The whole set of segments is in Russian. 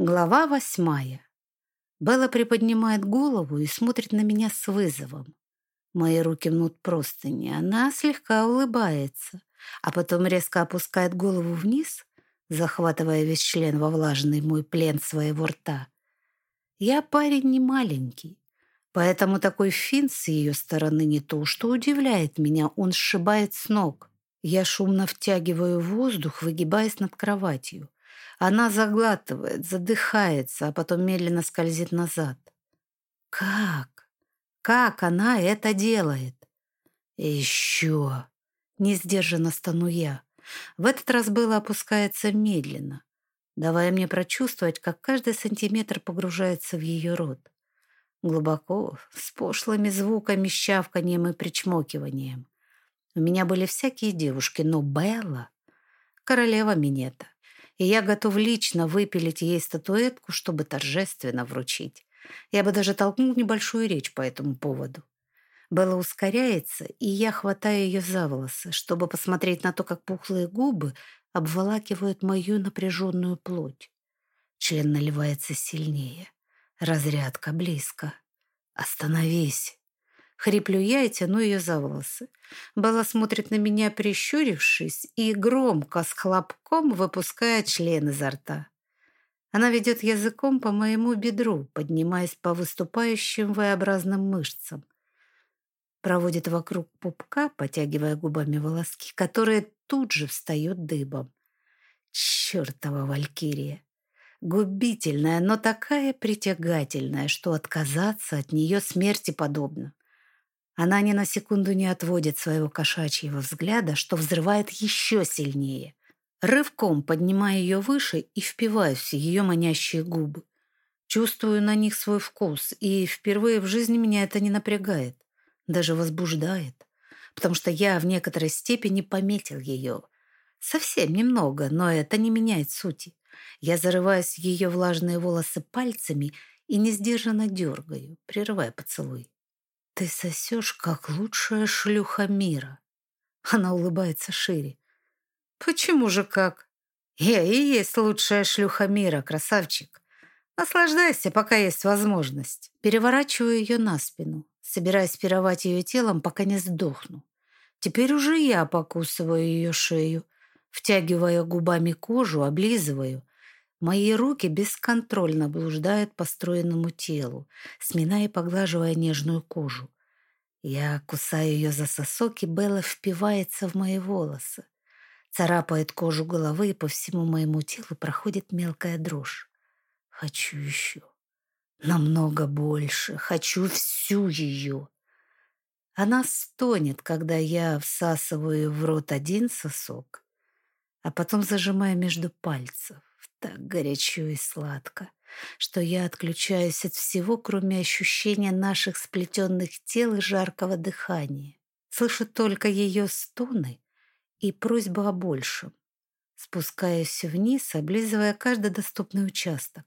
Глава восьмая. Белла приподнимает голову и смотрит на меня с вызовом. Мои руки мнут простыни. Она слегка улыбается, а потом резко опускает голову вниз, захватывая весь член во влажный мой плен своего рта. Я парень не маленький, поэтому такой фин с ее стороны не то, что удивляет меня, он сшибает с ног. Я шумно втягиваю воздух, выгибаясь над кроватью. Она заглатывает, задыхается, а потом медленно скользит назад. Как? Как она это делает? Еще. Не сдержанно стану я. В этот раз было опускается медленно, давая мне прочувствовать, как каждый сантиметр погружается в ее рот. Глубоко, с пошлыми звуками, щавканием и причмокиванием. У меня были всякие девушки, но Белла — королева минета и я готов лично выпилить ей статуэтку, чтобы торжественно вручить. Я бы даже толкнул небольшую речь по этому поводу. Белла ускоряется, и я хватаю ее за волосы, чтобы посмотреть на то, как пухлые губы обволакивают мою напряженную плоть. Член наливается сильнее. Разрядка близко. «Остановись!» Хриплю я и тяну ее за волосы. Белла смотрит на меня, прищурившись, и громко, с хлопком выпускает член изо рта. Она ведет языком по моему бедру, поднимаясь по выступающим V-образным мышцам. Проводит вокруг пупка, потягивая губами волоски, которые тут же встают дыбом. Чертова валькирия! Губительная, но такая притягательная, что отказаться от нее смерти подобно. Она ни на секунду не отводит своего кошачьего взгляда, что взрывает еще сильнее. Рывком поднимаю ее выше и впиваюсь в ее манящие губы. Чувствую на них свой вкус, и впервые в жизни меня это не напрягает, даже возбуждает, потому что я в некоторой степени пометил ее. Совсем немного, но это не меняет сути. Я зарываюсь в ее влажные волосы пальцами и несдержанно дергаю, прерывая поцелуй. «Ты сосешь, как лучшая шлюха мира». Она улыбается шире. «Почему же как? Я и есть лучшая шлюха мира, красавчик. Наслаждайся, пока есть возможность». Переворачиваю ее на спину, собираясь пировать ее телом, пока не сдохну. Теперь уже я покусываю ее шею, втягивая губами кожу, облизываю. Мои руки бесконтрольно блуждают по стройному телу, сминая и поглаживая нежную кожу. Я кусаю ее за сосок, и Белла впивается в мои волосы. Царапает кожу головы, и по всему моему телу проходит мелкая дрожь. Хочу еще. Намного больше. Хочу всю ее. Она стонет, когда я всасываю в рот один сосок, а потом зажимаю между пальцев. Так горячо и сладко, что я отключаюсь от всего, кроме ощущения наших сплетенных тел и жаркого дыхания. Слышу только ее стоны и просьбу о большем. Спускаюсь вниз, облизывая каждый доступный участок.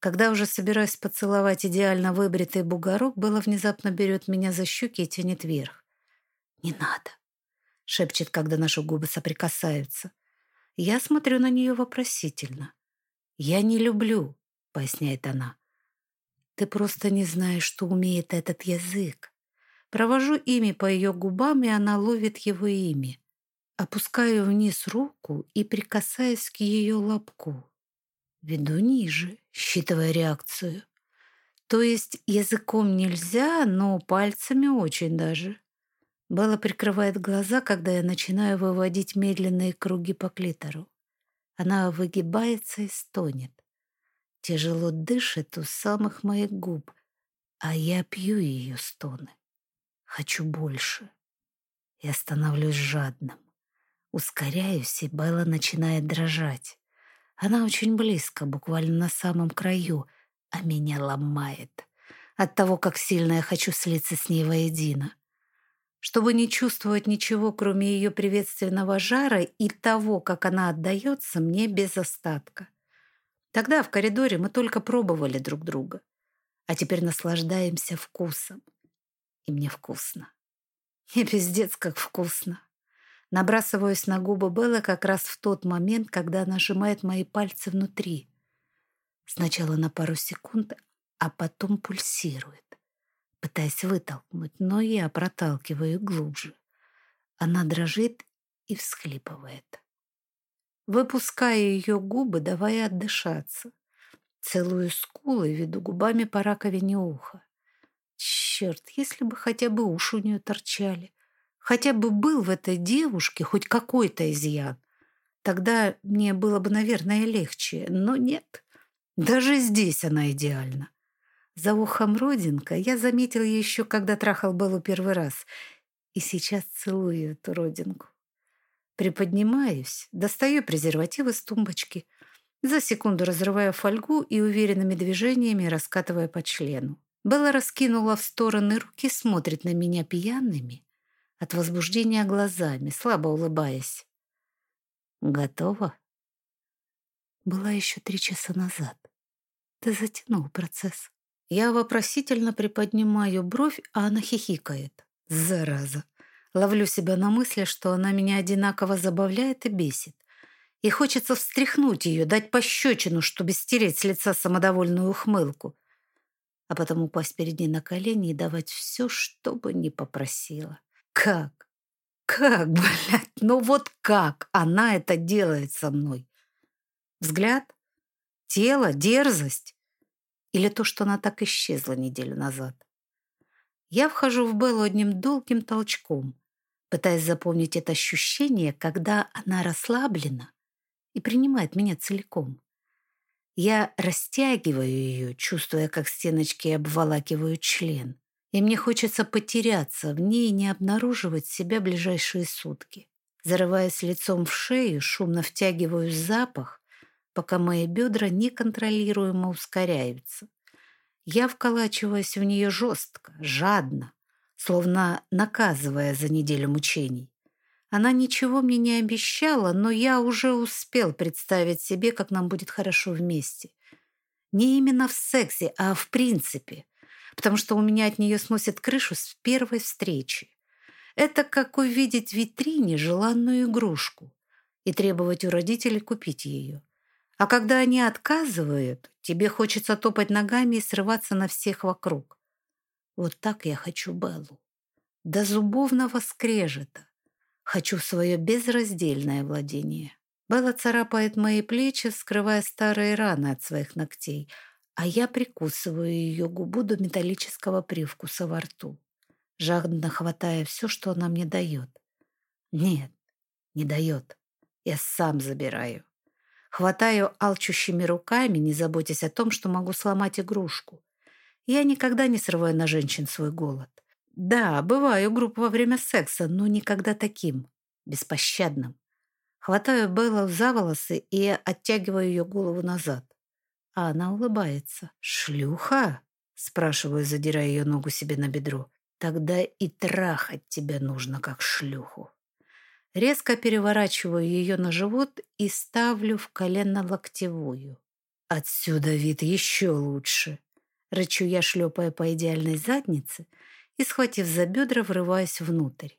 Когда уже собираюсь поцеловать идеально выбритый бугорок, Белла внезапно берет меня за щеки и тянет вверх. «Не надо», — шепчет, когда наши губы соприкасаются. Я смотрю на нее вопросительно. «Я не люблю», — поясняет она. «Ты просто не знаешь, что умеет этот язык». Провожу ими по ее губам, и она ловит его имя. Опускаю вниз руку и прикасаюсь к ее лобку. Веду ниже, считывая реакцию. То есть языком нельзя, но пальцами очень даже. Белла прикрывает глаза, когда я начинаю выводить медленные круги по клитору. Она выгибается и стонет. Тяжело дышит у самых моих губ, а я пью ее стоны. Хочу больше. Я становлюсь жадным. Ускоряюсь, и Белла начинает дрожать. Она очень близко, буквально на самом краю, а меня ломает от того, как сильно я хочу слиться с ней воедино чтобы не чувствовать ничего, кроме ее приветственного жара и того, как она отдается мне без остатка. Тогда в коридоре мы только пробовали друг друга, а теперь наслаждаемся вкусом. И мне вкусно. И пиздец, как вкусно. Набрасываюсь на губы Беллы как раз в тот момент, когда она сжимает мои пальцы внутри. Сначала на пару секунд, а потом пульсирует, пытаясь вытолкнуть, но я проталкиваю глубже. Она дрожит и всхлипывает. Выпускаю ее губы, давая отдышаться. Целую скулы, веду губами по раковине уха. Черт, если бы хотя бы уши у нее торчали. Хотя бы был в этой девушке хоть какой-то изъян. Тогда мне было бы, наверное, легче. Но нет, даже здесь она идеальна. За ухом родинка я заметил еще, когда трахал Беллу первый раз. И сейчас целую эту родинку. Приподнимаюсь, достаю презерватив из тумбочки. За секунду разрываю фольгу и уверенными движениями раскатывая по члену. Белла раскинула в стороны руки, смотрит на меня пьяными, от возбуждения глазами, слабо улыбаясь. «Готова?» Была еще три часа назад. Ты затянул процесс. Я вопросительно приподнимаю бровь, а она хихикает. Зараза. Ловлю себя на мысли, что она меня одинаково забавляет и бесит. И хочется встряхнуть ее, дать пощечину, чтобы стереть с лица самодовольную ухмылку. А потом упасть перед ней на колени и давать все, что бы ни попросила. Как? Как, блядь? Ну вот как она это делает со мной? Взгляд? Тело? Дерзость? Или то, что она так исчезла неделю назад? Я вхожу в Беллу одним долгим толчком, пытаясь запомнить это ощущение, когда она расслаблена и принимает меня целиком. Я растягиваю ее, чувствуя, как стеночки обволакивают член. И мне хочется потеряться в ней и не обнаруживать себя ближайшие сутки. Зарываясь лицом в шею, шумно втягиваю запах, пока мои бедра неконтролируемо ускоряются. Я вколачиваюсь в нее жестко, жадно, словно наказывая за неделю мучений. Она ничего мне не обещала, но я уже успел представить себе, как нам будет хорошо вместе. Не именно в сексе, а в принципе, потому что у меня от нее сносит крышу с первой встречи. Это как увидеть в витрине желанную игрушку и требовать у родителей купить ее. А когда они отказывают, тебе хочется топать ногами и срываться на всех вокруг. Вот так я хочу Беллу. До зубовного скрежета. Хочу свое безраздельное владение. Белла царапает мои плечи, скрывая старые раны от своих ногтей, а я прикусываю ее губу до металлического привкуса во рту, жадно хватая все, что она мне дает. Нет, не дает. Я сам забираю. Хватаю алчущими руками, не заботясь о том, что могу сломать игрушку. Я никогда не срываю на женщин свой голод. Да, бываю груб во время секса, но никогда таким, беспощадным. Хватаю Беллу за волосы и оттягиваю ее голову назад. А она улыбается. «Шлюха?» — спрашиваю, задирая ее ногу себе на бедро. «Тогда и трахать тебя нужно, как шлюху». Резко переворачиваю ее на живот и ставлю в колено-локтевую. Отсюда вид еще лучше. Рычу я, шлепая по идеальной заднице и, схватив за бедра, врываюсь внутрь.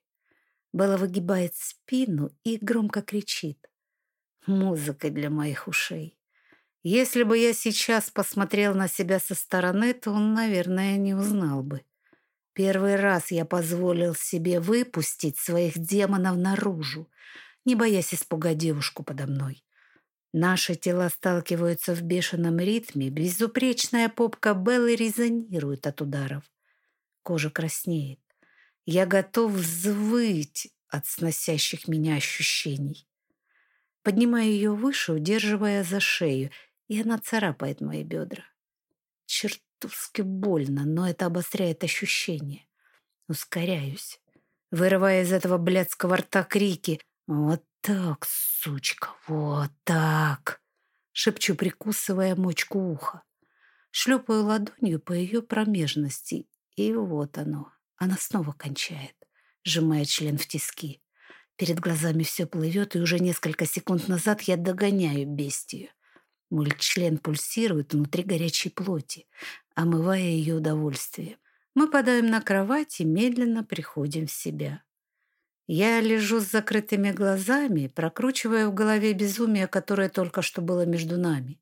Белла выгибает спину и громко кричит. Музыка для моих ушей. Если бы я сейчас посмотрел на себя со стороны, то он, наверное, не узнал бы. Первый раз я позволил себе выпустить своих демонов наружу, не боясь испугать девушку подо мной. Наши тела сталкиваются в бешеном ритме, безупречная попка Беллы резонирует от ударов. Кожа краснеет. Я готов взвыть от сносящих меня ощущений. Поднимаю ее выше, удерживая за шею, и она царапает мои бедра. Черт чертовски больно, но это обостряет ощущение. Ускоряюсь, вырывая из этого блядского рта крики. «Вот так, сучка, вот так!» Шепчу, прикусывая мочку уха. Шлепаю ладонью по ее промежности, и вот оно. Она снова кончает, сжимая член в тиски. Перед глазами все плывет, и уже несколько секунд назад я догоняю бестию. Мой член пульсирует внутри горячей плоти, омывая ее удовольствие. Мы падаем на кровать и медленно приходим в себя. Я лежу с закрытыми глазами, прокручивая в голове безумие, которое только что было между нами.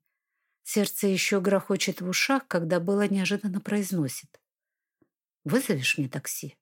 Сердце еще грохочет в ушах, когда было неожиданно произносит. «Вызовешь мне такси?»